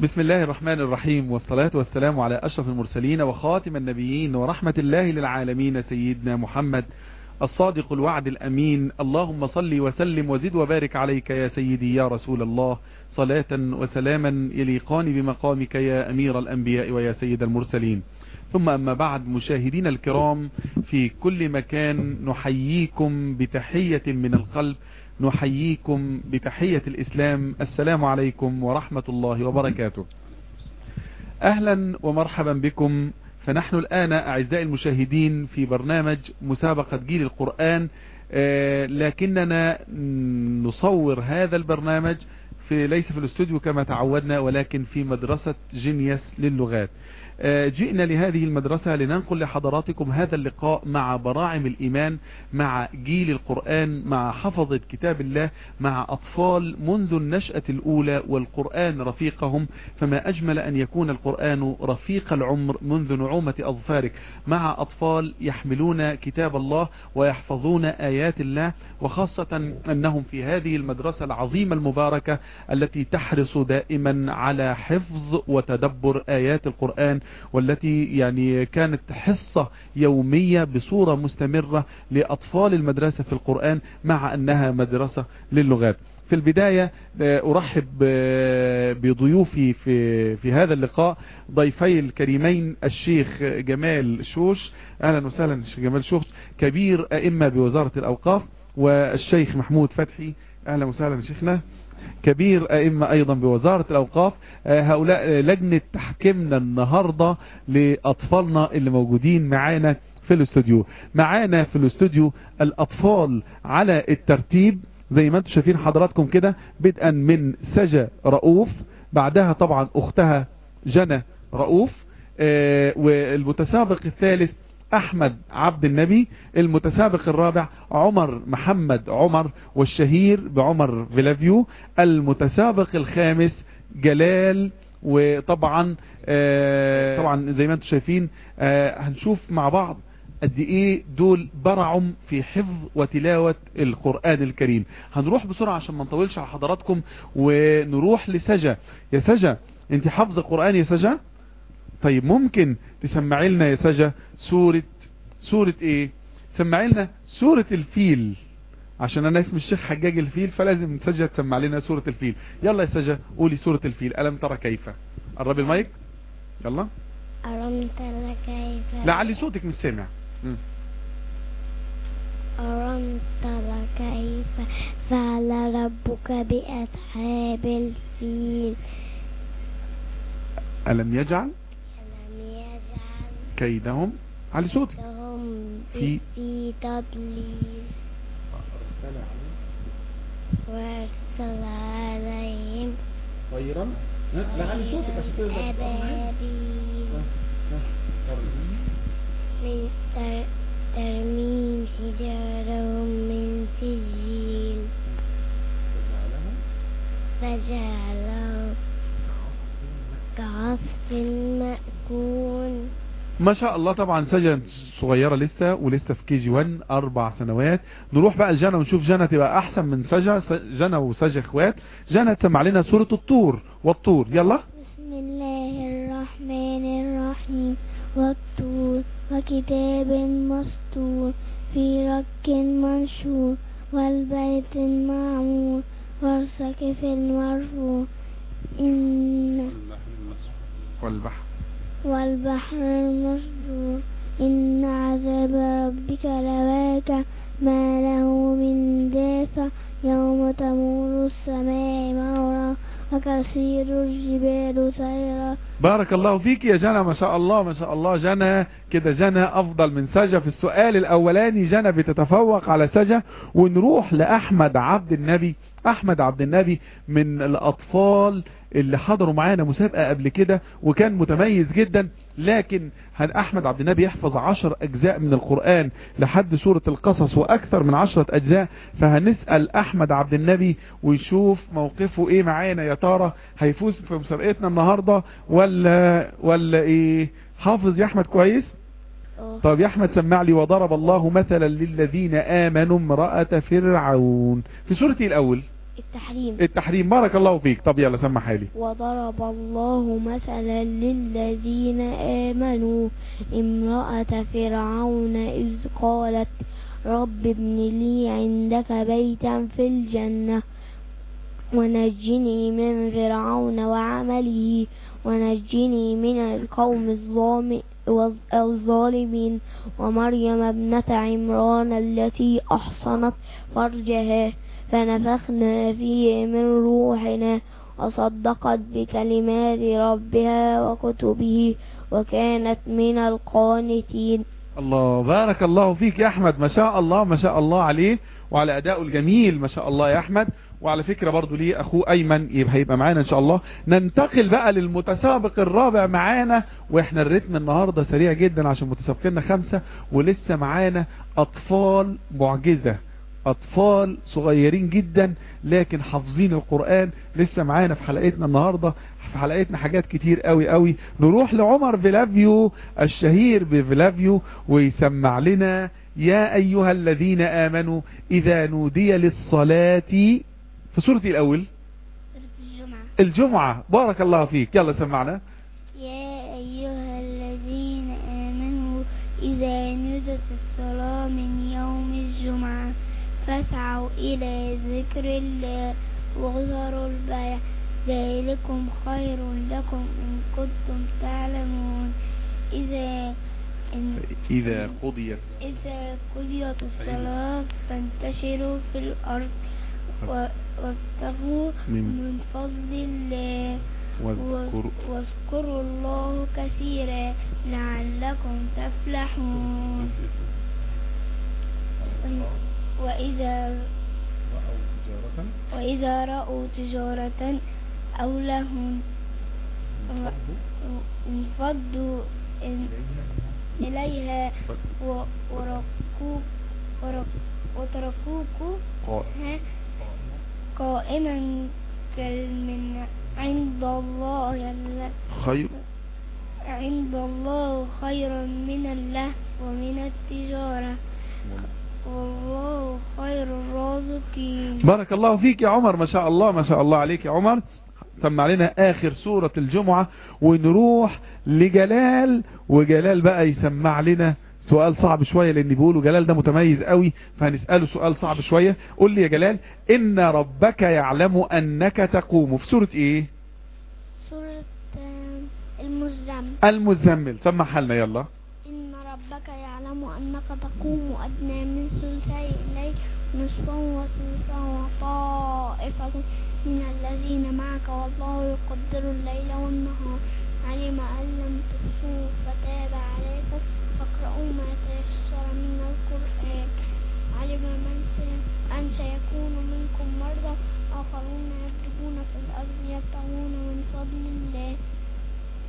بسم الله الرحمن الرحيم والصلاة والسلام على أشرف المرسلين وخاتم النبيين ورحمة الله للعالمين سيدنا محمد الصادق الوعد الأمين. اللهم صل وسلم وزد وبارك عليك يا سيدي يا رسول الله. صلاة وسلاما يليقان بمقامك يا أمير الأنبياء ويا سيد المرسلين. ثم أما بعد مشاهدين الكرام في كل مكان نحييكم بتحية من القلب. نحييكم بتحية الإسلام. السلام عليكم ورحمة الله وبركاته. أهلا ومرحبا بكم. فنحن الآن أعزائي المشاهدين في برنامج مسابقة جيل القرآن. لكننا نصور هذا البرنامج في ليس في الاستوديو كما تعودنا ولكن في مدرسة جينيس للغات. جئنا لهذه المدرسة لننقل لحضراتكم هذا اللقاء مع براعم الإيمان مع جيل القرآن مع حفظة كتاب الله مع أطفال منذ النشأة الأولى والقرآن رفيقهم. فما أجمل أن يكون القرآن رفيق العمر منذ نعومة أظفارك. مع أطفال يحملون كتاب الله ويحفظون آيات الله وخاصة أنهم في هذه المدرسة العظيمة المباركة التي تحرص دائما على حفظ وتدبر آيات القرآن والتي يعني كانت حصة يومية بصورة مستمرة لأطفال المدرسة في القرآن مع أنها مدرسة للغات. في البداية أرحب بضيوفي في في هذا اللقاء. ضيفي الكريمين الشيخ جمال شوش. أهلا وسهلا الشيخ جمال شوش. كبير أئمة بوزارة الأوقاف والشيخ محمود فتحي. أهلا وسهلا شيخنا. كبير أئمة أيضا بوزارة الأوقاف هؤلاء لجنة تحكيمنا النهاردة لأطفالنا اللي موجودين معانا في الاستوديو. معانا في الاستوديو الأطفال على الترتيب. زي ما أنتم شايفين حضراتكم كده بدءا من سجا رؤوف بعدها طبعا أختها جنى رؤوف والمتسابق الثالث أحمد عبد النبي المتسابق الرابع عمر محمد عمر والشهير بعمر فيلافيو المتسابق الخامس جلال وطبعا آه طبعا زي ما أنتم شايفين آه هنشوف مع بعض قد إيه دول برعم في حفظ وتلاوة القرآن الكريم. هنروح بسرعة عشان ما نطولش على حضراتكم ونروح لسجا. يا سجا انت حافظ القرآن يا سجا؟ طيب ممكن تسمعي لنا يا سجا سورة سورة إيه؟ سمعي لنا سورة الفيل. عشان أنا اسم الشيخ حجاج الفيل فلازم سجا تسمع لنا سورة الفيل. يلا يا سجا قولي سورة الفيل. ألم ترى كيف؟ قرب المايك؟ يلا. ألم ترى كيف؟ لعلي صوتك مش سامع. ألم ترى كيف؟ فعل ربك بأصحاب الفيل. ألم يجعل ألم يجعل؟ كيدهم علي صوتك. لهم في- في تضليل. وارسل عليهم طيرا. لعلي صوتك عشان. أبابيل. من تر- ترميم حجارهم من سجيل. فجعلهم كعصف مأكول. ما شاء الله طبعا سجن صغيرة لسه ولسه في كي جي 1 أربع سنوات. نروح بقى لجنى ونشوف جنى تبقى أحسن من سجا جنى وسجا إخوات. جنى تسمع لنا سورة الطور والطور. يلا. بسم الله الرحمن الرحيم. والطور وكتاب مسطور في رك منشور والبيت المعمور والسقف المرفوع. إن والبحر. والبحر المسجور. إن عذاب ربك لواقع. ما له من دافع. يوم تمور السماء مورا وكثير الجبال سيرا. بارك الله فيك يا جنى. ما شاء الله ما شاء الله جنى. كده جنى أفضل من سجا في السؤال الأولاني جنى بتتفوق على سجا ونروح لأحمد عبد النبي. أحمد عبد النبي من الأطفال اللي حضروا معانا مسابقة قبل كده وكان متميز جدا لكن هن أحمد عبد النبي يحفظ عشر أجزاء من القرآن لحد سورة القصص وأكثر من عشرة أجزاء؟ فهنسأل أحمد عبد النبي ويشوف موقفه إيه معانا يا ترى هيفوز في مسابقتنا النهاردة ولا ولا إيه؟ حافظ يا أحمد كويس؟ طب يا أحمد سمع لي وضرب الله مثلا للذين آمنوا امرأة فرعون. في سورة إيه الأول؟ التحريم. التحريم. بارك الله فيك. طب يلا سمعها لي وضرب الله مثلا للذين آمنوا. امرأة فرعون إذ قالت رب ابن لي عندك بيتا في الجنة ونجني من فرعون وعمله ونجني من القوم الظالمين. ومريم ابنة عمران التي أحصنت فرجها. فنفخنا فيه من روحنا وصدقت بكلمات ربها وكتبه وكانت من القانتين. الله بارك الله فيك يا أحمد. ما شاء الله ما شاء الله عليه وعلى ادائه الجميل. ما شاء الله يا أحمد. وعلى فكرة برضو ليه اخوه أيمن يبقى هيبقى معانا إن شاء الله. ننتقل بقى للمتسابق الرابع معانا. وإحنا الريتم النهاردة سريع جدا عشان متسابقيننا خمسة ولسه معانا أطفال معجزة. أطفال صغيرين جدا لكن حافظين القرآن. لسه معانا في حلقتنا النهاردة في حلقتنا حاجات كتير قوي قوي. نروح لعمر فيلافيو الشهير بفيلافيو ويسمع لنا يا أيها الذين آمنوا إذا نودي للصلاة في سورة الأول. الجمعة. الجمعة. بارك الله فيك. يلا سمعنا. يا أيها الذين آمنوا إذا نودت الصلاة من يوم الجمعة. فاسعوا إلى ذكر الله وذروا البيع. ذلكم خير لكم إن كنتم تعلمون. إذا إن إذا قضيت إذا قضيت الصلاة فانتشروا في الأرض وابتغوا من من فضل الله. واذكر و- واذكروا الله كثيرا لعلكم تفلحون. وإذا وإذا رأوا تجارة أو لهم انفضوا إليها وتركوك قائما كالمن عند الله الل- خير. عند الله خيرا من اللهو ومن التجارة. والله خير الرازقين. بارك الله فيك يا عمر. ما شاء الله ما شاء الله عليك يا عمر. سمع لنا آخر سورة الجمعة ونروح لجلال وجلال بقى يسمع لنا سؤال صعب شوية لأن بيقولوا جلال ده متميز قوي فهنسأله سؤال صعب شوية. قول لي يا جلال إن ربك يعلم أنك تقوم. في سورة إيه؟ سورة المزمل. المزمل. سمعها لنا يلا. إن ربك يعلم أنك تقوم أدنى من ثلثي الليل نصفا وثلثا وطائفة من الذين معك والله يقدر الليل والنهار. علم أن لم تحصوا فتاب عليكم فاقرؤوا ما تيسر من القرآن. علم من أن سيكون منكم مرضى آخرون يضربون في الأرض يبتغون من فضل الله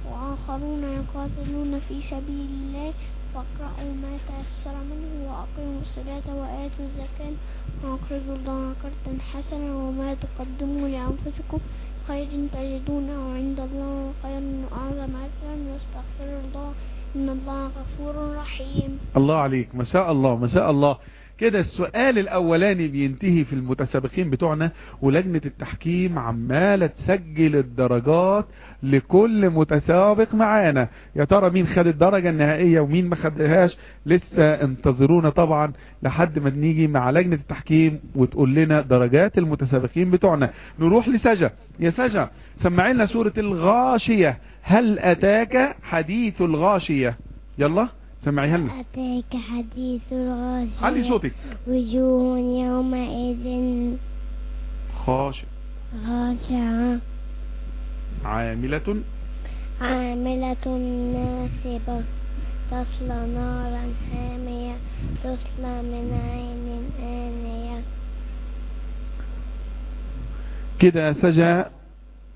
وآخرون يقاتلون في سبيل الله. فاقرأوا ما تيسر منه وأقيموا الصلاة وآتوا الزكاة وأقرضوا الله قرضا حسنا وما تقدموا لأنفسكم خير تجدونه عند الله خير وأعظم أجرا واستغفروا الله إن الله غفور رحيم. الله عليك. ما شاء الله. ما شاء الله. كده السؤال الأولاني بينتهي في المتسابقين بتوعنا ولجنة التحكيم عمالة تسجل الدرجات لكل متسابق معانا. يا ترى مين خد الدرجة النهائية ومين ما خدهاش؟ لسه انتظرونا طبعا لحد ما نيجي مع لجنة التحكيم وتقول لنا درجات المتسابقين بتوعنا. نروح لسجا. يا سجا سمعي لنا سورة الغاشية. هل أتاك حديث الغاشية؟ يلا. سمعيها لنا أتاك حديث الغاشية. علي صوتك. وجوه يومئذ خاشع خاشعة. عاملة. عاملة ناصبة تصلى نارا حامية. تصلى من عين آنية. كده سجا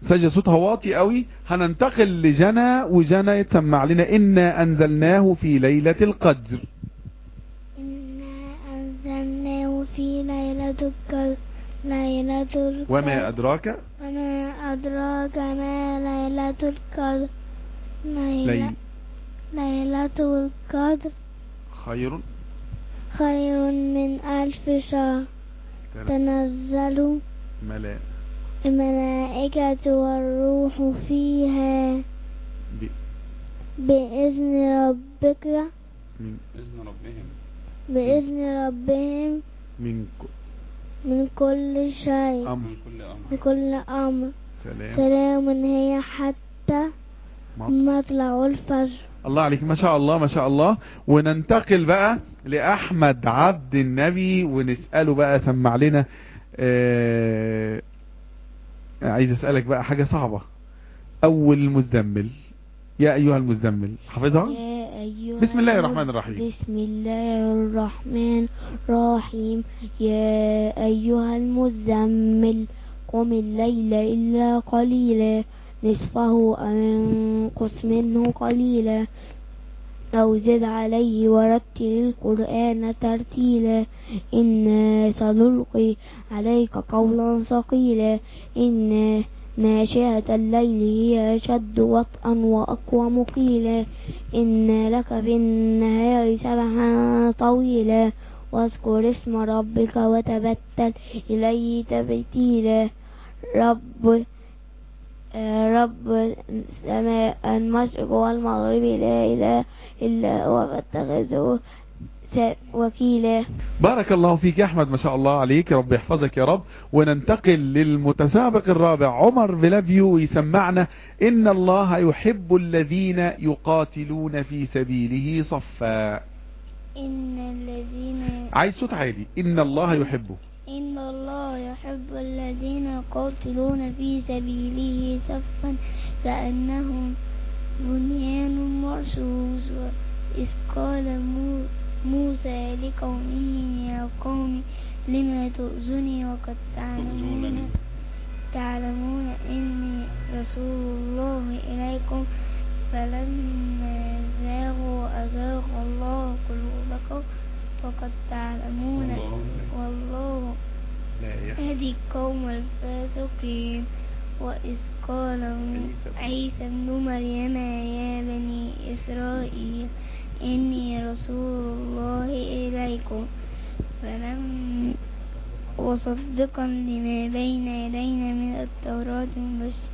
سجا صوتها واطي قوي هننتقل لجنى وجنى يتسمع لنا إنا أنزلناه في ليلة القدر. إنا أنزلناه في ليلة القدر ليلة القدر. وما أدراك؟ وما أدراك ما ليلة القدر. ليلة, ليل. ليلة القدر. خير. خير من ألف شهر. تنزل. ملا الملائكة والروح فيها ب- بإذن ربك. من إذن ربهم. بإذن ربهم. من ك- من كل شيء. أمر. من كل أمر. من كل أمر. سلام. سلام. هي حتى مطلع. مطلع الفجر. الله عليك. ما شاء الله ما شاء الله. وننتقل بقى لأحمد عبد النبي ونسأله بقى سمع لنا آه عايز أسألك بقى حاجة صعبة. أول المزمل يا أيها المزمل حافظها؟ أيها بسم الله الرحمن الرحيم. بسم الله الرحمن الرحيم. يا أيها المزمل قم الليل إلا قليلا نصفه أو أنقص منه قليلا. أو زد عليه ورتل القرآن ترتيلا. إنا سنلقي عليك قولا ثقيلا. إن ناشئة الليل هي أشد وطئا وأقوم قيلا إن لك في النهار سبحا طويلا. واذكر اسم ربك وتبتل إليه تبتيلا. رب رب السماء المشرق والمغرب لا إله إلا هو فاتخذه وكيلا. بارك الله فيك يا أحمد ما شاء الله عليك. رب يحفظك يا رب. وننتقل للمتسابق الرابع. عمر فيلافيو يسمعنا. إن الله يحب الذين يقاتلون في سبيله صفا. إن الذين عايز صوت عالي. إن الله يحبه. إن الله يحب الذين يقاتلون في سبيله صفا كأنهم بنيان مرصوص إذ قال مو- موسى لقومه يا قوم لما تؤذني وقد تعلمون. تعلمون إني رسول الله إليكم فلما زاغوا أزاغ الله قلوبكم وقد تعلمون والله والله لا يحب يهدي القوم الفاسقين وإذ قال عيسى ابن مريم يا بني إسرائيل إني رسول الله إليكم. فلم وصدقا لما بين يدينا من التوراة مبشر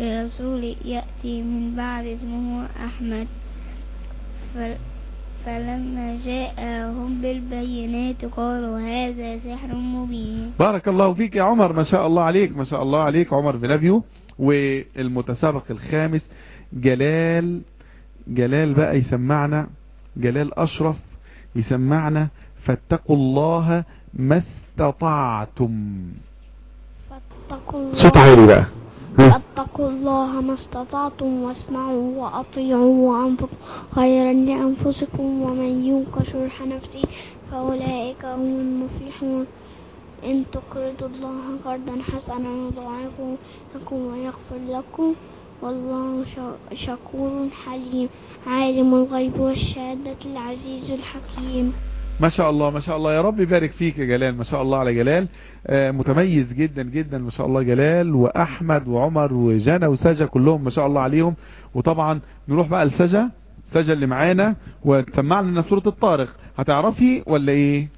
رسول يأتي من بعد اسمه أحمد. فلما جاءهم بالبينات قالوا هذا سحر مبين. بارك الله فيك يا عمر. ما شاء الله عليك ما شاء الله عليك. عمر فيلافيو والمتسابق الخامس جلال جلال بقى يسمعنا جلال أشرف يسمعنا. فاتقوا الله ما استطعتم. فاتقوا الله. صوت عالي بقى. ها. فاتقوا الله ما استطعتم واسمعوا وأطيعوا وأنفقوا خيرا لأنفسكم ومن يوق شرح نفسه فأولئك هم المفلحون. إن تقرضوا الله قرضا حسنا يضاعفه لكم ويغفر لكم والله شكور حليم. عالم الغيب والشهادة العزيز الحكيم. ما شاء الله ما شاء الله. يا رب يبارك فيك يا جلال. ما شاء الله على جلال. آه، متميز جدا جدا. ما شاء الله جلال. وأحمد وعمر وجانا وسجا كلهم ما شاء الله عليهم. وطبعا نروح بقى لسجا سجا اللي معانا. وتسمع لنا سورة الطارق. هتعرفي ولا إيه؟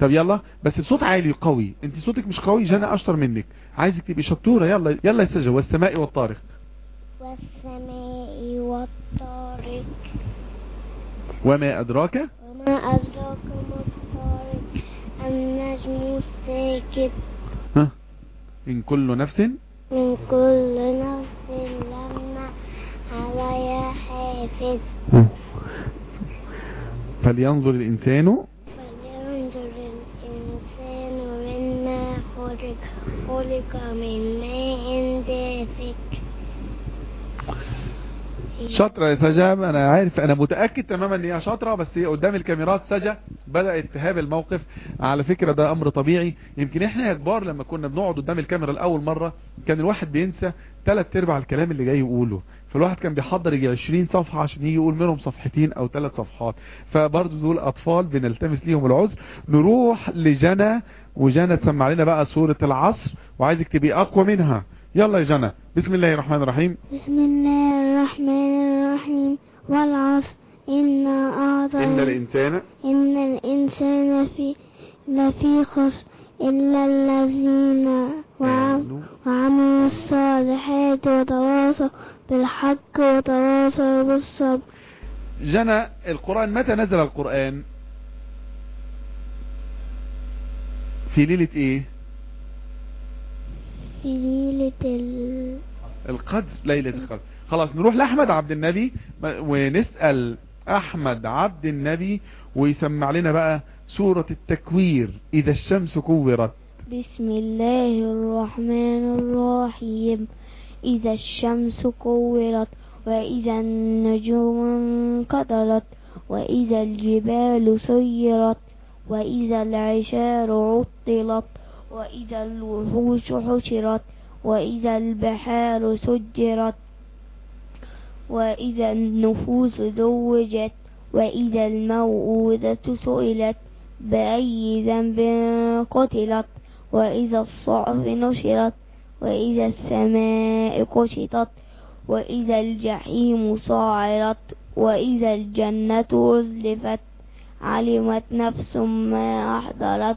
طب يلا. بس بصوت عالي قوي أنت صوتك مش قوي جانا أشطر منك. عايزك تبقي شطورة. يلا يلا يا سجا والسماء والطارق. والسماء والطارق. وما أدراك؟ وما أدراك ما الطارق النجم الساكت. ها؟ إن كل نفس؟ من كل نفس لما عليها حافظ فلينظر الإنسان فلينظر الإنسان مما خلق خلق من ماء دافق شاطرة يا سجا أنا عارف أنا متأكد تماما إن هي شاطرة بس هي قدام الكاميرات سجا بدأت تهاب الموقف. على فكرة ده أمر طبيعي. يمكن إحنا يا كبار لما كنا بنقعد قدام الكاميرا الأول مرة كان الواحد بينسى ثلاث أرباع الكلام اللي جاي يقوله. فالواحد كان بيحضر يجي 20 صفحة عشان يجي يقول منهم صفحتين أو ثلاث صفحات. فبرضه دول أطفال بنلتمس ليهم العذر. نروح لجنى وجنى تسمع لنا بقى سورة العصر وعايزك تبقي أقوى منها. يلا يا جنى. بسم الله الرحمن الرحيم. بسم الله الرحمن الرحيم. والعصر. إنا إن أعطينا الإنسان إن الإنسان في لفي خسر. إلا الذين وعم- وعملوا الصالحات وتواصوا بالحق وتواصوا بالصبر. جنى القرآن متى نزل القرآن؟ في ليلة إيه؟ في ليلة ال... القدر ليلة القدر. خلاص نروح لأحمد عبد النبي ونسأل أحمد عبد النبي ويسمع لنا بقى سورة التكوير إذا الشمس كورت. بسم الله الرحمن الرحيم. إذا الشمس كورت وإذا النجوم انكدرت وإذا الجبال سيرت وإذا العشار عطلت. وإذا الوحوش حشرت وإذا البحار سجرت وإذا النفوس زوجت وإذا الموءودة سئلت بأي ذنب قتلت وإذا الصحف نشرت وإذا السماء كشطت وإذا الجحيم صاعرت وإذا الجنة أزلفت علمت نفس ما أحضرت.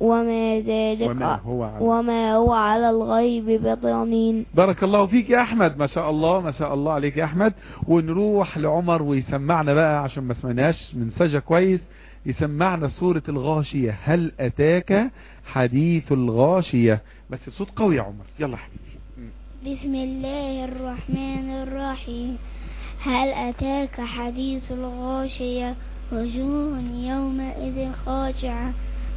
وما ذلك وما هو على وما هو على الغيب بضنين بارك الله فيك يا أحمد. ما شاء الله ما شاء الله عليك يا أحمد. ونروح لعمر ويسمعنا بقى عشان ما سمعناش من سجا كويس. يسمعنا سورة الغاشية. هل أتاك حديث الغاشية؟ بس بصوت قوي يا عمر. يلا حبيبي. بسم الله الرحمن الرحيم. هل أتاك حديث الغاشية؟ وجوه يومئذ خاشعة.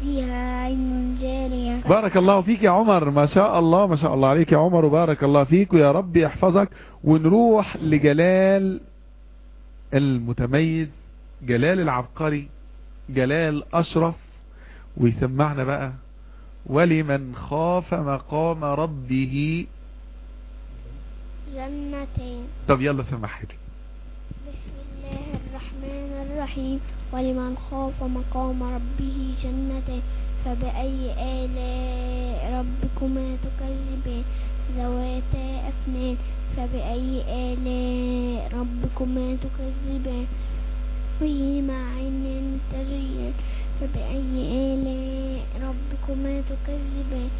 فيها عين جارية. بارك الله فيك يا عمر. ما شاء الله ما شاء الله عليك يا عمر وبارك الله فيك ويا رب يحفظك. ونروح لجلال المتميز جلال العبقري جلال أشرف. ويسمعنا بقى. ولمن خاف مقام ربه. جنتين. طب يلا سمح لي بسم الله الرحمن الرحيم. ولمن خاف مقام ربه جنتين فبأي آلاء ربكما تكذبان؟ ذواتا أفنان فبأي آلاء ربكما تكذبان؟ فيهما عين تجريان فبأي آلاء ربكما تكذبان؟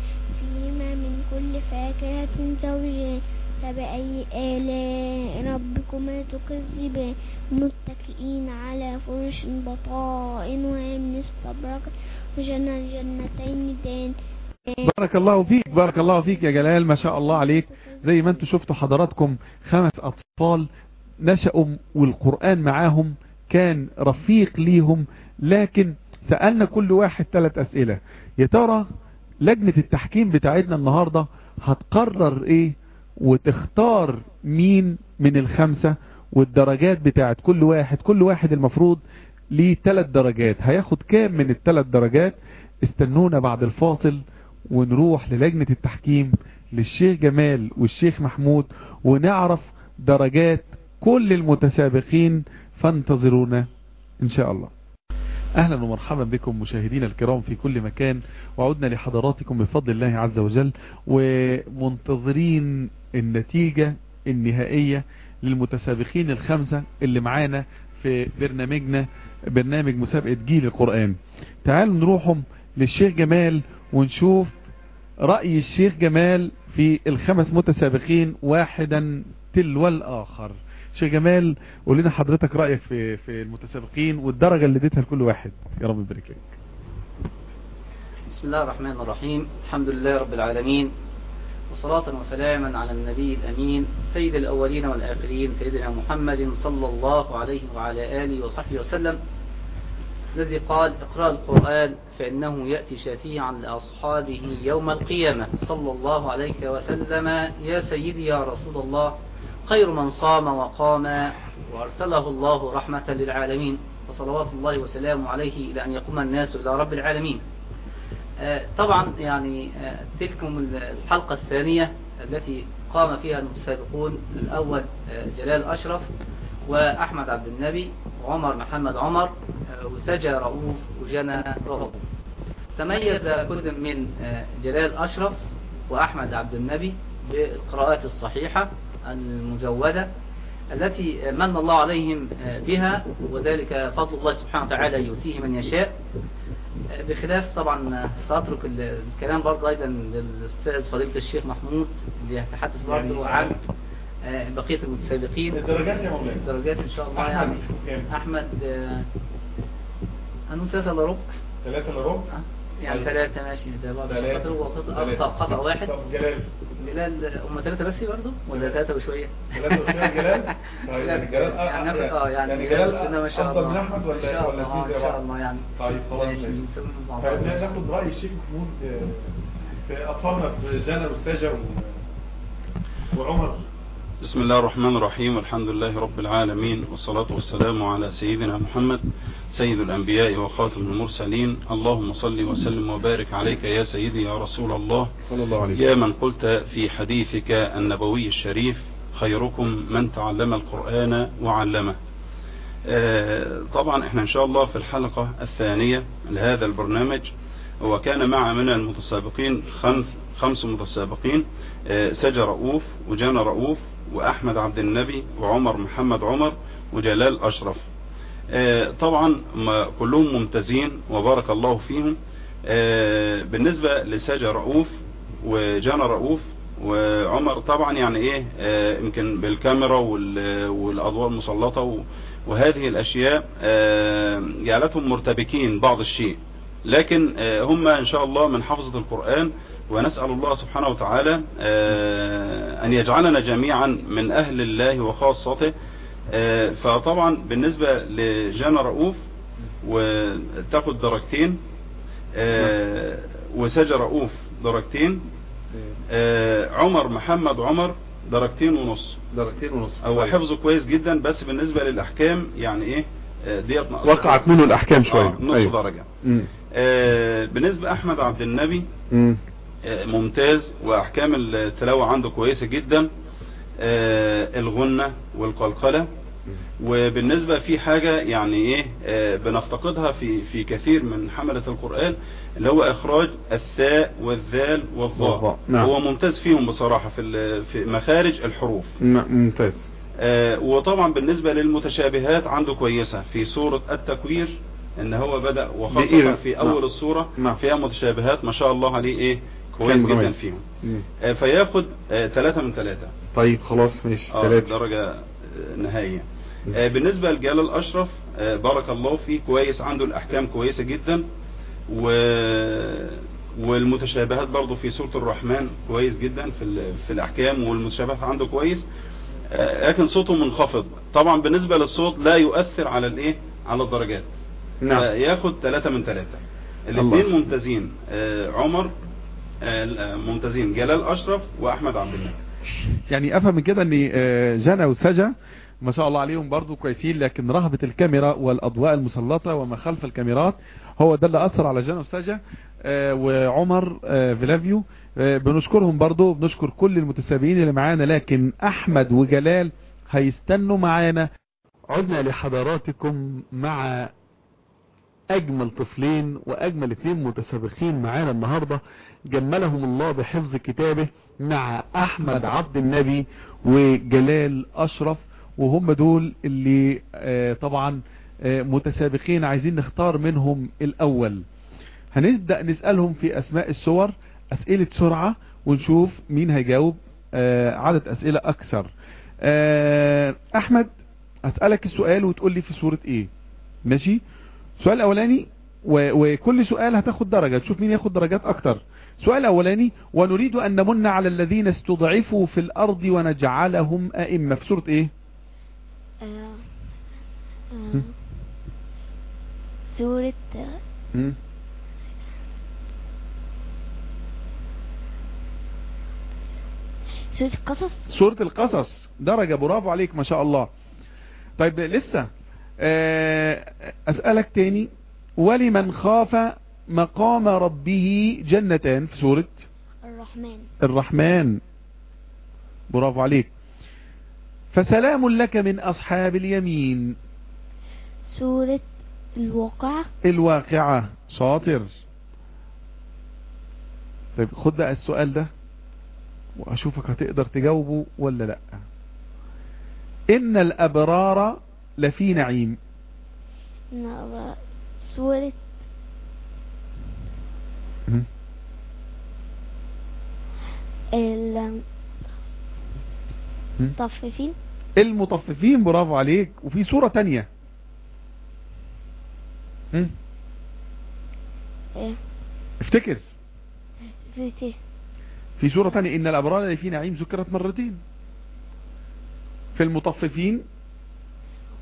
فيهما من كل فاكهة زوجان. فبأي آلاء ربكما تكذبان متكئين على فرش بطائنها من استبرق وجنى الجنتين دان بارك الله فيك بارك الله فيك يا جلال ما شاء الله عليك. زي ما أنتم شفتوا حضراتكم خمس أطفال نشأوا والقرآن معاهم كان رفيق ليهم لكن سألنا كل واحد ثلاث أسئلة. يا ترى لجنة التحكيم بتاعتنا النهاردة هتقرر إيه؟ وتختار مين من الخمسة والدرجات بتاعت كل واحد كل واحد المفروض ليه ثلاث درجات. هياخد كام من الثلاث درجات؟ استنونا بعد الفاصل ونروح للجنة التحكيم للشيخ جمال والشيخ محمود ونعرف درجات كل المتسابقين فانتظرونا إن شاء الله. أهلا ومرحبا بكم مشاهدينا الكرام في كل مكان وعدنا لحضراتكم بفضل الله عز وجل ومنتظرين النتيجة النهائية للمتسابقين الخمسة اللي معانا في برنامجنا برنامج مسابقة جيل القرآن. تعالوا نروحهم للشيخ جمال ونشوف رأي الشيخ جمال في الخمس متسابقين واحدا تلو الآخر. شيخ جمال قول لنا حضرتك رأيك في في المتسابقين والدرجة اللي اديتها لكل واحد. يا رب يبارك لك بسم الله الرحمن الرحيم. الحمد لله رب العالمين. وصلاة وسلاما على النبي الأمين سيد الأولين والآخرين سيدنا محمد صلى الله عليه وعلى آله وصحبه وسلم الذي قال اقرأ القرآن فإنه يأتي شفيعا لأصحابه يوم القيامة. صلى الله عليه وسلم يا سيدي يا رسول الله خير من صام وقام وأرسله الله رحمة للعالمين وصلوات الله وسلامه عليه إلى أن يقوم الناس إلى رب العالمين. آه، طبعا يعني آه، تلكم الحلقة الثانية التي قام فيها المتسابقون الأول آه، جلال أشرف وأحمد عبد النبي وعمر محمد عمر وسجى رؤوف وجنى رؤوف تميز كل من جلال أشرف وأحمد عبد النبي بالقراءات الصحيحة. المجودة التي من الله عليهم بها وذلك فضل الله سبحانه وتعالى يؤتيه من يشاء. بخلاف طبعا سأترك الكلام برضه أيضا للأستاذ فضيلة الشيخ محمود اللي يتحدث برضه عن بقية المتسابقين. الدرجات يا مولانا. الدرجات إن شاء الله يعني. أحمد أنه ثلاثة إلا ربع؟ ثلاثة إلا ربع؟ يعني ثلاثة. ماشي زي بعض قطع قطع واحد. جلال. جلال هم ثلاثة بس برضه؟ ولا ثلاثة وشوية؟ ثلاثة وشوية جلال؟ طيب يعني جلال يعني آه يعني, يعني جلال ما شاء أفضل الله. من أحمد ولا إن شاء الله إن شاء الله يعني. طيب خلاص. طيب ناخد رأي الشيخ محمود آه، في أطفالنا في جنى والسجا و- وعمر. بسم الله الرحمن الرحيم والحمد لله رب العالمين والصلاة والسلام على سيدنا محمد سيد الأنبياء وخاتم المرسلين. اللهم صل وسلم وبارك عليك يا سيدي يا رسول الله. صلى الله عليه يا من قلت في حديثك النبوي الشريف خيركم من تعلم القرآن وعلمه. آه، طبعا إحنا إن شاء الله في الحلقة الثانية لهذا البرنامج وكان مع من المتسابقين خمس, خمس متسابقين آه، سجى رؤوف وجانا رؤوف وأحمد عبد النبي وعمر محمد عمر وجلال أشرف. آه، طبعا كلهم ممتازين وبارك الله فيهم. آه، بالنسبة لسجى رؤوف وجانا رؤوف وعمر طبعا يعني إيه؟ آه، يمكن بالكاميرا وال- والاضواء المسلطة وهذه الأشياء جعلتهم مرتبكين بعض الشيء. لكن هم إن شاء الله من حفظة القرآن ونسأل الله سبحانه وتعالى آه، أن يجعلنا جميعا من أهل الله وخاصته. آه، فطبعا بالنسبة لجانا رؤوف وتاخد درجتين آه، وسجى رؤوف درجتين عمر محمد عمر درجتين ونص. درجتين ونص. هو حفظه كويس جدا بس بالنسبة للأحكام يعني إيه آه، ديت نقص وقعت منه الأحكام شوية. آه، نص أيوة. درجة. مم. آه، بالنسبة أحمد عبد النبي مم. ممتاز وأحكام التلاوة عنده كويسة جدا آه، الغنة والقلقلة وبالنسبة في حاجة يعني إيه آه، بنفتقدها في في كثير من حملة القرآن اللي هو إخراج الثاء والذال والظاء نعم. هو ممتاز فيهم بصراحة في في مخارج الحروف ممتاز آه، وطبعا بالنسبة للمتشابهات عنده كويسة في سورة التكوير إن هو بدأ وخاصة. في أول نعم. السورة نعم. فيها متشابهات ما شاء الله عليه إيه كويس جدا. فيهم. آه، فياخد ثلاثة من ثلاثة طيب خلاص ماشي. آه ثلاثة درجة آه، نهائية. آه، بالنسبة لجلال أشرف آه، بارك الله فيه كويس عنده الأحكام كويسة جدا. و... والمتشابهات برضو في سورة الرحمن كويس جدا في, ال... في الأحكام والمتشابهات عنده كويس. آه، لكن صوته منخفض. طبعا بالنسبة للصوت لا يؤثر على الإيه؟ على الدرجات. نعم. ياخد ثلاثة من ثلاثة. الاثنين ممتازين. آه، عمر آه، ممتازين جلال أشرف وأحمد عبد الله. يعني أفهم من كده إن آه، جنى وسجا ما شاء الله عليهم برضو كويسين لكن رهبة الكاميرا والأضواء المسلطة وما خلف الكاميرات هو ده اللي أثر على جنى وسجا آه، وعمر آه، فيلافيو. بنشكرهم برضو بنشكر كل المتسابقين اللي معانا لكن أحمد وجلال هيستنوا معانا. عدنا لحضراتكم مع أجمل طفلين وأجمل اثنين متسابقين معانا النهاردة. جملهم الله بحفظ كتابه مع أحمد عبد النبي وجلال أشرف وهم دول اللي آه، طبعا آه، متسابقين عايزين نختار منهم الأول. هنبدأ نسألهم في أسماء الصور أسئلة سرعة ونشوف مين هيجاوب آه، عدد أسئلة أكثر. أحمد اسألك السؤال وتقول لي في صورة إيه. ماشي؟ السؤال الاولاني وكل سؤال هتاخد درجة تشوف مين ياخد درجات أكتر. سؤال أولاني ونريد أن نمن على الذين استضعفوا في الأرض ونجعلهم أئمة. في سورة إيه؟ آه، آه، سورة. سورة القصص؟ سورة القصص. درجة برافو عليك ما شاء الله. طيب لسه آه، أسألك تاني. ولمن خاف مقام ربه جنتان في سورة الرحمن. الرحمن. برافو عليك. فسلام لك من أصحاب اليمين. سورة الواقعة. الواقعة. شاطر. طيب خد بقى السؤال ده وأشوفك هتقدر تجاوبه ولا لأ. إن الأبرار لفي نعيم. سورة. المطففين المطففين برافو عليك. وفي سورة تانية. مم. إيه. افتكر. إيه؟ في سورة تانية. إن الأبرار لفي نعيم ذكرت مرتين. في المطففين.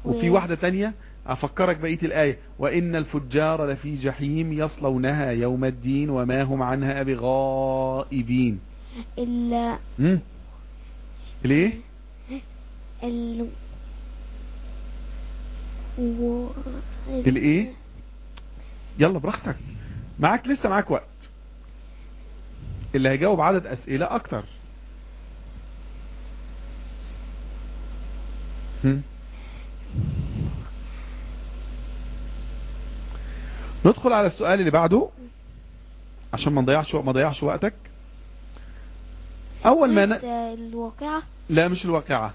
وفي و- واحدة تانية. أفكرك بقية الآية. وإن الفجار لفي جحيم يصلونها يوم الدين وما هم عنها بغائبين. ال مم. ليه؟ ال و... الإيه؟ يلا براحتك. معاك لسه معاك وقت. اللي هيجاوب عدد أسئلة أكتر. هم؟ ندخل على السؤال اللي بعده عشان ما نضيعش ما نضيعش وقتك. أول ما ن... سورة الواقعة؟ لا مش الواقعة.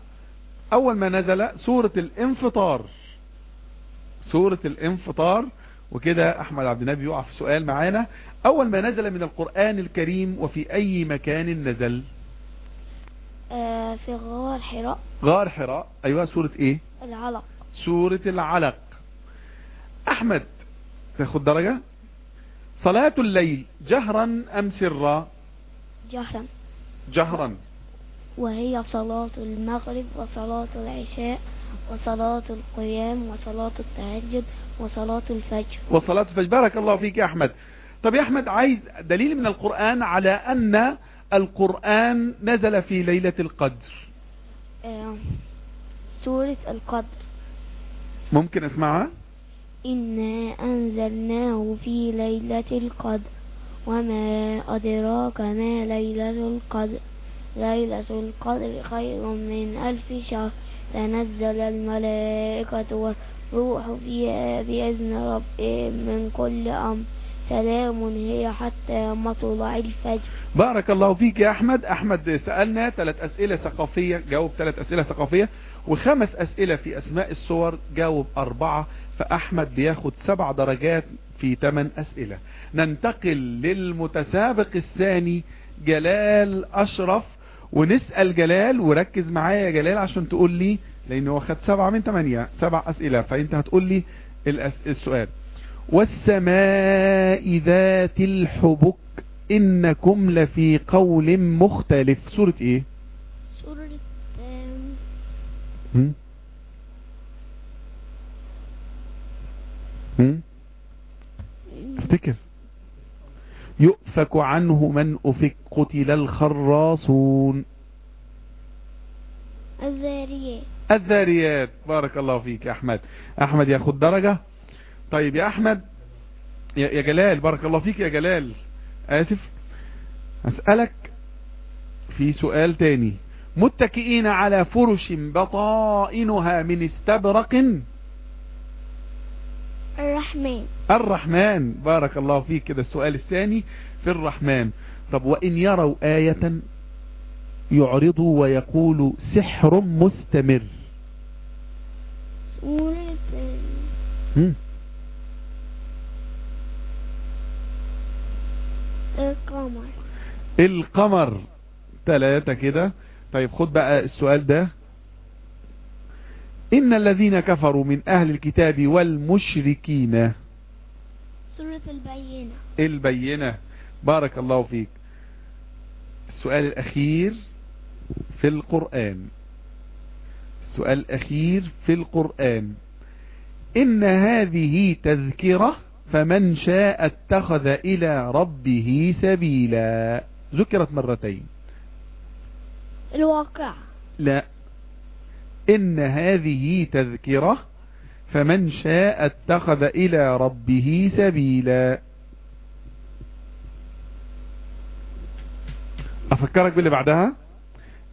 أول ما نزل سورة الانفطار. سورة الانفطار وكده أحمد عبد النبي يقع في سؤال معانا. أول ما نزل من القرآن الكريم وفي أي مكان نزل؟ آه في غار حراء. غار حراء. أيوه سورة إيه؟ العلق. سورة العلق. أحمد تاخد درجة؟ صلاة الليل جهرا أم سرا؟ جهرا. جهرا. وهي صلاة المغرب وصلاة العشاء وصلاة القيام وصلاة التهجد وصلاة الفجر. وصلاة الفجر. بارك الله فيك يا أحمد. طب يا أحمد عايز دليل من القرآن على أن القرآن نزل في ليلة القدر. آه سورة القدر. ممكن أسمعها؟ إنا أنزلناه في ليلة القدر وما أدراك ما ليلة القدر ليلة القدر خير من ألف شهر تنزل الملائكة والروح فيها بإذن ربهم من كل أمر سلام هي حتى مطلع الفجر بارك الله فيك يا أحمد. أحمد سألنا ثلاث أسئلة ثقافية. جاوب ثلاث أسئلة ثقافية. وخمس أسئلة في أسماء الصور جاوب أربعة فأحمد بياخد سبع درجات في ثمان أسئلة. ننتقل للمتسابق الثاني جلال أشرف. ونسأل جلال وركز معايا يا جلال عشان تقول لي لأنه هو خد سبعة من ثمانية سبع أسئلة فأنت هتقول لي السؤال. والسماء ذات الحبك إنكم لفي قول مختلف. سورة إيه سورة آم، افتكر. يؤفك عنه من أفك قتل الخراصون. الذاريات. الذاريات. بارك الله فيك يا أحمد. أحمد ياخد درجة. طيب يا أحمد يا يا جلال بارك الله فيك يا جلال. آسف. أسألك في سؤال تاني. متكئين على فرش بطائنها من استبرق. الرحمن. الرحمن. بارك الله فيك. كده السؤال الثاني في الرحمن. طب وإن يروا آية يعرضوا ويقولوا سحر مستمر؟ القمر. القمر. ثلاثة كده. طيب خد بقى السؤال ده. إن الذين كفروا من أهل الكتاب والمشركين. سورة البينة. البينة. بارك الله فيك. السؤال الأخير في القرآن. السؤال الأخير في القرآن. إن هذه تذكرة فمن شاء اتخذ إلى ربه سبيلا. ذكرت مرتين. الواقع. لا. إن هذه تذكرة فمن شاء اتخذ إلى ربه سبيلا. أفكرك باللي بعدها؟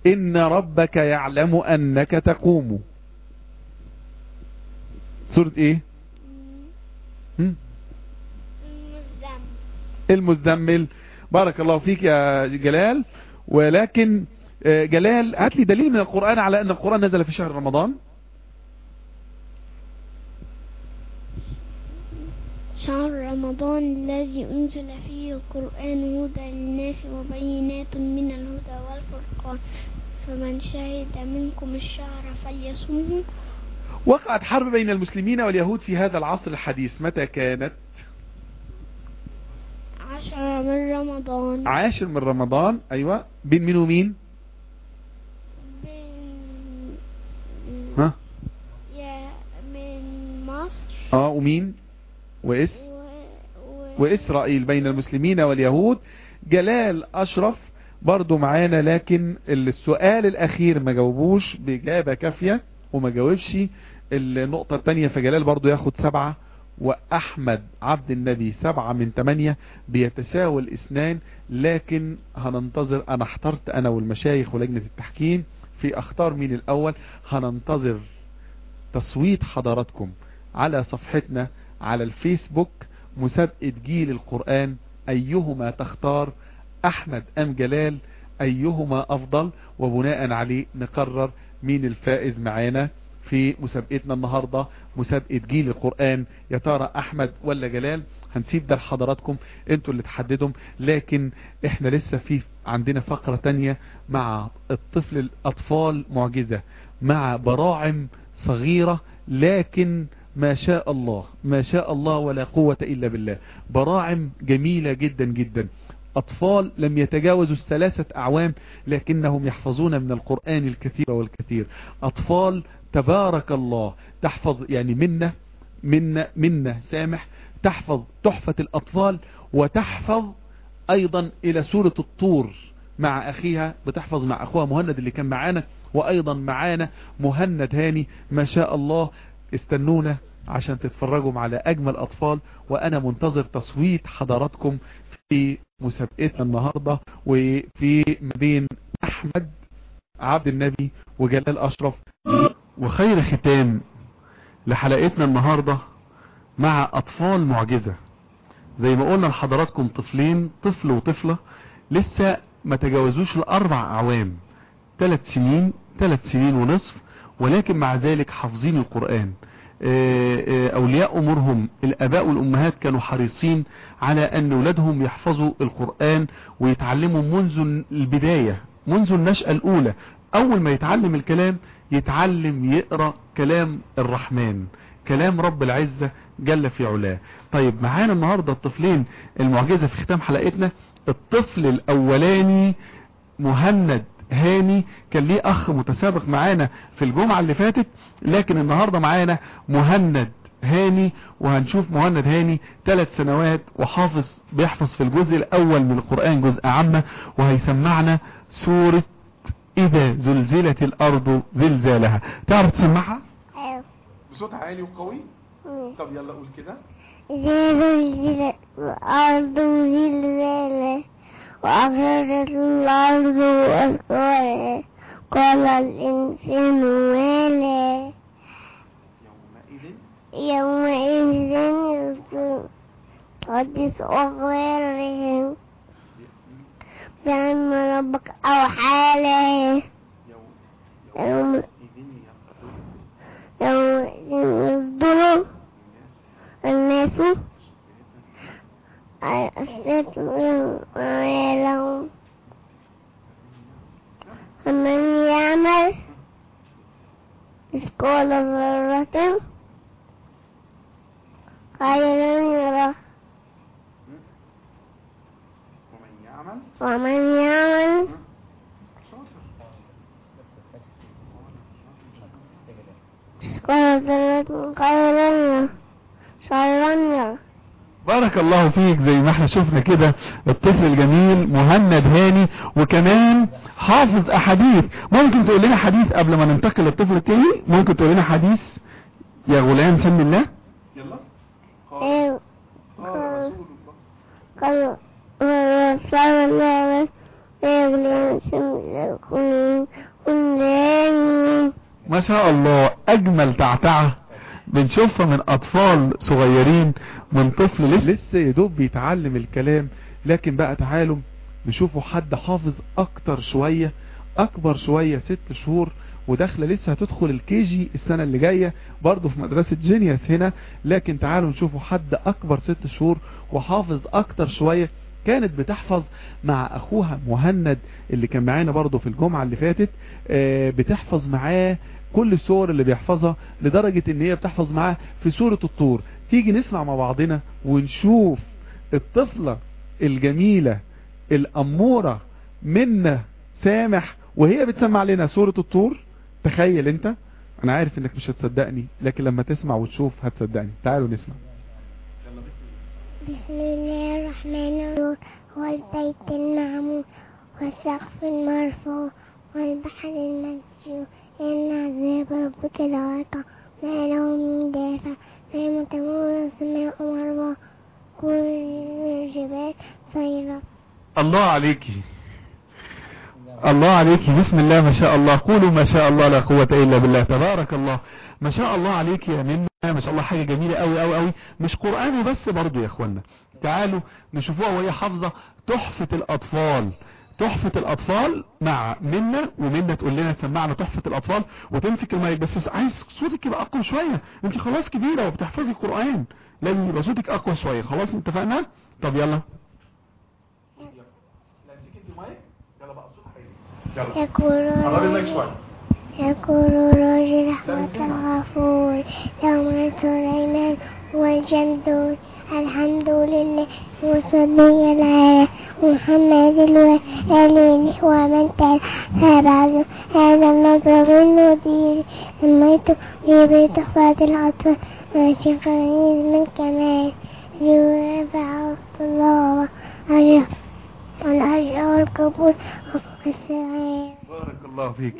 إن ربك يعلم أنك تقوم. سورة إيه؟ المزدمل بارك الله فيك يا جلال. ولكن جلال هات لي دليل من القرآن على أن القرآن نزل في شهر رمضان. شهر رمضان الذي أنزل فيه القرآن هدى للناس وبينات من الهدى والفرقان. فمن شهد منكم الشهر فليصمه. وقعت حرب بين المسلمين واليهود في هذا العصر الحديث. متى كانت؟ عشر من رمضان. عاشر من رمضان أيوة. بين مين ومين بين ها؟ يا من مصر. آه ومين؟ وإس؟ و... و... وإسرائيل بين المسلمين واليهود. جلال أشرف برضو معانا لكن السؤال الأخير ما جاوبوش بإجابة كافية وما جاوبش. النقطة التانية فجلال برضو ياخد سبعة وأحمد عبد النبي سبعة من تمانية بيتساوى الإثنان لكن هننتظر أنا احترت أنا والمشايخ ولجنة التحكيم. في أختار مين الأول هننتظر تصويت حضراتكم على صفحتنا على الفيسبوك مسابقة جيل القرآن أيهما تختار؟ أحمد أم جلال أيهما أفضل؟ وبناء عليه نقرر مين الفائز معانا في مسابقتنا النهاردة مسابقة جيل القرآن. يا ترى أحمد ولا جلال؟ هنسيب ده لحضراتكم أنتوا اللي تحددهم لكن إحنا لسه في عندنا فقرة تانية مع الطفل الأطفال معجزة مع براعم صغيرة لكن ما شاء الله ما شاء الله ولا قوة إلا بالله. براعم جميلة جدا جدا. أطفال لم يتجاوزوا الثلاثة أعوام لكنهم يحفظون من القرآن الكثير والكثير. أطفال تبارك الله تحفظ يعني منا منا منا سامح تحفظ تحفة الأطفال وتحفظ أيضا إلى سورة الطور مع أخيها بتحفظ مع أخوها مهند اللي كان معانا وأيضا معانا مهند هاني ما شاء الله استنونا عشان تتفرجوا على أجمل أطفال وأنا منتظر تصويت حضراتكم في مسابقتنا النهاردة وفي ما بين أحمد عبد النبي وجلال أشرف وخير ختام لحلقتنا النهاردة. مع أطفال معجزة. زي ما قلنا لحضراتكم طفلين طفل وطفلة لسه ما تجاوزوش الأربع أعوام. ثلاث سنين ثلاث سنين ونصف ولكن مع ذلك حافظين القرآن. أولياء أمورهم الأباء والأمهات كانوا حريصين على أن أولادهم يحفظوا القرآن ويتعلموا منذ البداية منذ النشأة الأولى. أول ما يتعلم الكلام يتعلم يقرأ كلام الرحمن كلام رب العزة جل في علاه. طيب معانا النهاردة الطفلين المعجزة في ختام حلقتنا الطفل الأولاني مهند هاني كان ليه أخ متسابق معانا في الجمعة اللي فاتت لكن النهاردة معانا مهند هاني وهنشوف مهند هاني ثلاث سنوات وحافظ بيحفظ في الجزء الأول من القرآن جزء عامة وهيسمعنا سورة إذا زلزلت الأرض زلزالها. تعرف تسمعها؟ أيوة. بصوت عالي وقوي؟ طب يلا قول كده. زلزلت الأرض زلزالها وأخرجت الأرض أثقالها قال الإنسان ما له يومئذ. يومئذ تحدث أخبارهم. بأن ربك أوحى له. يوم يومئذ يصدر. الناس أشتم لهم فمن يعمل مثقال ذرة خيرا يره ومن يعمل مثقال ذرة خيرا يره يره بارك الله فيك زي ما إحنا شفنا كده الطفل الجميل مهند هاني وكمان حافظ أحاديث. ممكن تقول لنا حديث قبل ما ننتقل للطفل التاني؟ ممكن تقول لنا حديث يا غلام سم الله؟ إيه. قال قال صلى الله عليه وسلم ما شاء الله أجمل تعتعة. بنشوفها من أطفال صغيرين من طفل لسه, لسه يدوب بيتعلم الكلام. لكن بقى تعالوا نشوفوا حد حافظ أكتر شوية أكبر شوية ست شهور وداخلة لسه هتدخل الكيجي السنة اللي جاية برضه في مدرسة جينيوس هنا. لكن تعالوا نشوفوا حد أكبر ست شهور وحافظ أكتر شوية. كانت بتحفظ مع أخوها مهند اللي كان معانا برضه في الجمعة اللي فاتت آه، بتحفظ معاه كل السور اللي بيحفظها لدرجة إن هي بتحفظ معاه في سورة الطور. تيجي نسمع مع بعضنا ونشوف الطفلة الجميلة الأمورة منا سامح وهي بتسمع لنا سورة الطور. تخيل أنت أنا عارف إنك مش هتصدقني لكن لما تسمع وتشوف هتصدقني. تعالوا نسمع. بسم الله الرحمن الرحيم. والبيت المعمور والسقف المرفوع والبحر المسجور إن عذاب ربك لواقع ما له من دافع. يوم تمور السماء مرة كل الجبال صيرا الله عليكي الله عليكي بسم الله ما شاء الله. قولوا ما شاء الله. لا قوة إلا بالله. تبارك الله. ما شاء الله عليكي يا منى ما شاء الله حاجة جميلة قوي قوي قوي مش قرآن وبس برضو يا اخوانا تعالوا نشوفوها وهي حافظة تحفة الأطفال. تحفة الأطفال مع منى ومنى تقول لنا تسمعنا تحفة الأطفال وتمسك المايك. بس عايز صوتك يبقى أقوى شوية. أنت خلاص كبيرة وبتحفظي قرآن لازم يبقى صوتك أقوى شوية. خلاص اتفقنا؟ طب يلا. يقول يقول راجل رحمة الغفور يوم سليمان والجندول الحمد لله وصلي على محمد الوالي ومن تابع هذا النظر المدير. سميت بتحفة الأطفال وشيخ من كمال. يرفع الله والأجر والقبول والسعير بارك الله فيك.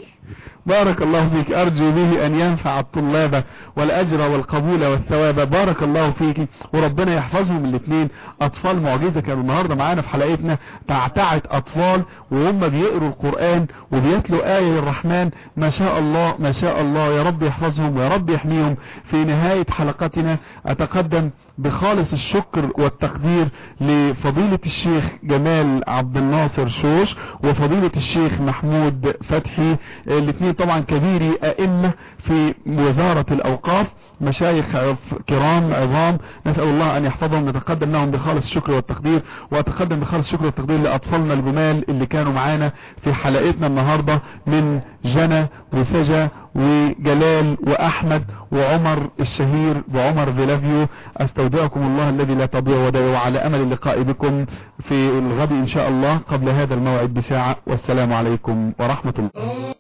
بارك الله فيك. أرجو به أن ينفع الطلاب والأجر والقبول والثواب. بارك الله فيك. وربنا يحفظهم الاثنين أطفال معجزة كانوا النهاردة معانا في حلقتنا. تعتعت أطفال وهم بيقروا القرآن وبيتلوا آية للرحمن. ما شاء الله ما شاء الله. يا رب يحفظهم ويا رب يحميهم. في نهاية حلقتنا أتقدم بخالص الشكر والتقدير لفضيلة الشيخ جمال عبد الناصر شوش وفضيلة الشيخ محمود فتحي الاثنين طبعا كبيري أئمة في وزارة الأوقاف. مشايخ كرام عظام نسأل الله أن يحفظهم نتقدم لهم بخالص الشكر والتقدير وأتقدم بخالص الشكر والتقدير لأطفالنا الجمال اللي كانوا معانا في حلقتنا النهاردة من جنى وسجى وجلال وأحمد وعمر الشهير وعمر فيلافيو. أستودعكم الله الذي لا تضيع ودائع وعلى أمل اللقاء بكم في الغد إن شاء الله قبل هذا الموعد بساعة. والسلام عليكم ورحمة الله.